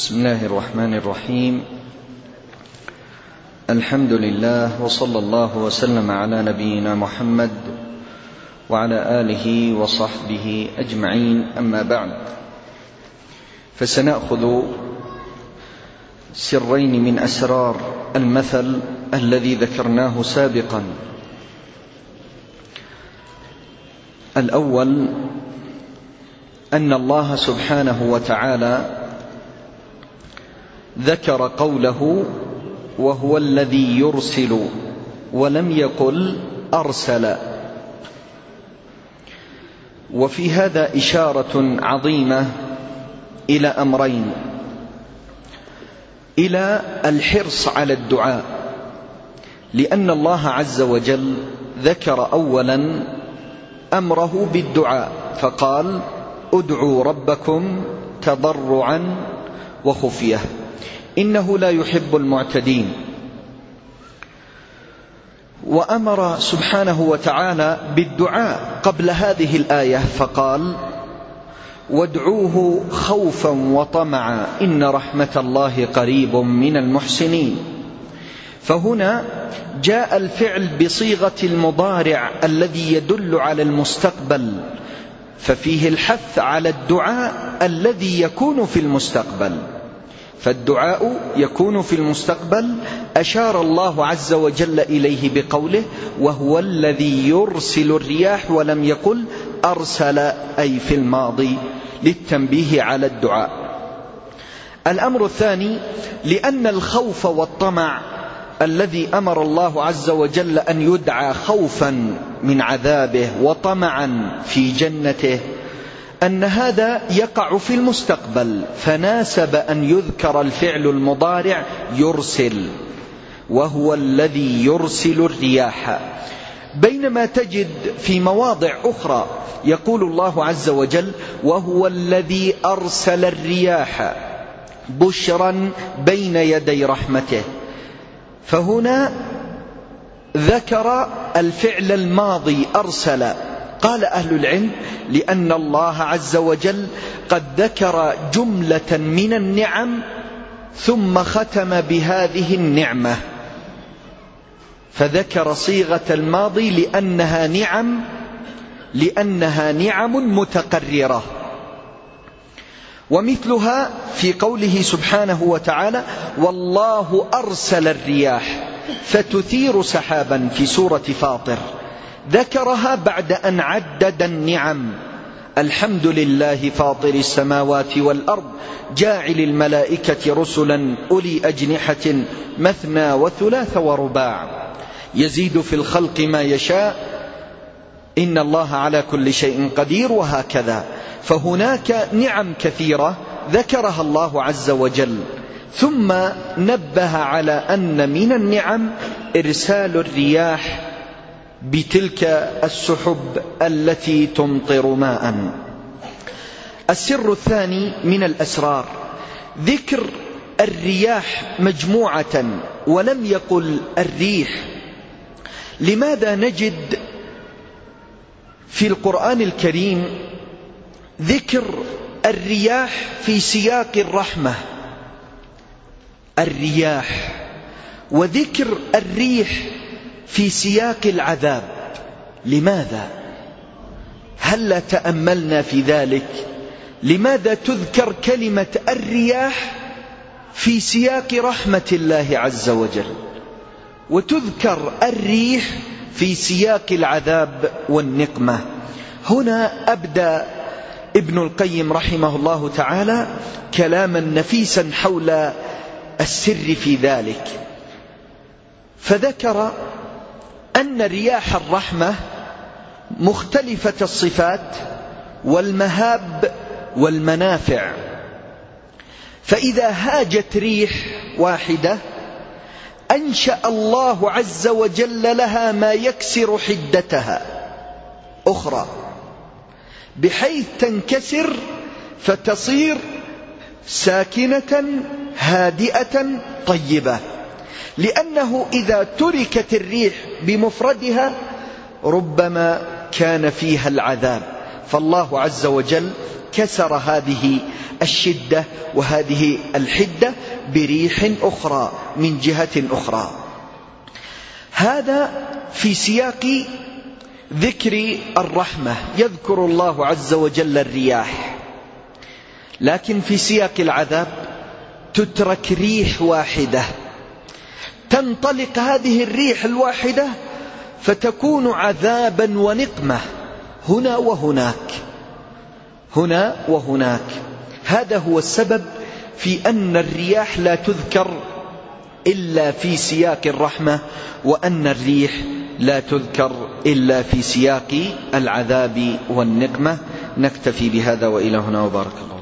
بسم الله الرحمن الرحيم. الحمد لله وصلى الله وسلم على نبينا محمد وعلى آله وصحبه أجمعين. أما بعد فسنأخذ سرين من أسرار المثل الذي ذكرناه سابقا. الأول أن الله سبحانه وتعالى ذكر قوله وهو الذي يرسل ولم يقل أرسل. وفي هذا إشارة عظيمة إلى أمرين. إلى الحرص على الدعاء لأن الله عز وجل ذكر اولا أمره بالدعاء فقال ادعوا ربكم تضرعا وخفية. إنه لا يحب المعتدين. وأمر سبحانه وتعالى بالدعاء قبل هذه الآية فقال وادعوه خوفا وطمعا إن رحمة الله قريب من المحسنين. فهنا جاء الفعل بصيغة المضارع الذي يدل على المستقبل ففيه الحث على الدعاء الذي يكون في المستقبل. فالدعاء يكون في المستقبل أشار الله عز وجل إليه بقوله وهو الذي يرسل الرياح ولم يقل أرسل أي في الماضي للتنبيه على الدعاء. الأمر الثاني لأن الخوف والطمع الذي أمر الله عز وجل أن يدعى خوفا من عذابه وطمعا في جنته أن هذا يقع في المستقبل. فناسب أن يذكر الفعل المضارع يرسل وهو الذي يرسل الرياح. بينما تجد في مواضع أخرى يقول الله عز وجل وهو الذي أرسل الرياح بشرا بين يدي رحمته. فهنا ذكر الفعل الماضي أرسل. قال أهل العلم لأن الله عز وجل قد ذكر جملة من النعم ثم ختم بهذه النعمة. فذكر صيغة الماضي لأنها نعم لأنها نعم متقررة. ومثلها في قوله سبحانه وتعالى والله أرسل الرياح فتثير سحابا في سورة فاطر. ذكرها بعد أن عدد النعم. الحمد لله فاطر السماوات والأرض جاعل الملائكة رسلا أولي أجنحة مثنى وثلاث ورباع. يزيد في الخلق ما يشاء. إن الله على كل شيء قدير وهكذا. فهناك نعم كثيرة ذكرها الله عز وجل. ثم نبه على أن من النعم إرسال الرياح بتلك السحب التي تمطر ماء. السر الثاني من الأسرار ذكر الرياح مجموعة ولم يقل الريح. لماذا نجد في القرآن الكريم ذكر الرياح في سياق الرحمة؟ الرياح وذكر الريح في سياق العذاب. لماذا؟ هل تأملنا في ذلك؟ لماذا تذكر كلمة الرياح في سياق رحمة الله عز وجل؟ وتذكر الريح في سياق العذاب والنقمة. هنا أبدأ ابن القيم رحمه الله تعالى كلاما نفيسا حول السر في ذلك. فذكر أن رياح الرحمة مختلفة الصفات والمهاب والمنافع. فإذا هاجت ريح واحدة أنشأ الله عز وجل لها ما يكسر حدتها. أخرى بحيث تنكسر فتصير ساكنة هادئة طيبة. لأنه إذا تركت الريح بمفردها ربما كان فيها العذاب. فالله عز وجل كسر هذه الشدة وهذه الحدة بريح أخرى من جهة أخرى. هذا في سياق ذكر الرحمة يذكر الله عز وجل الرياح. لكن في سياق العذاب تترك ريح واحدة. تنطلق هذه الريح الواحدة فتكون عذابا ونقمة. هنا وهناك. هنا وهناك. هذا هو السبب في أن الرياح لا تذكر إلا في سياق الرحمة وأن الريح لا تذكر إلا في سياق العذاب والنقمة. نكتفي بهذا وإلى هنا وبارك الله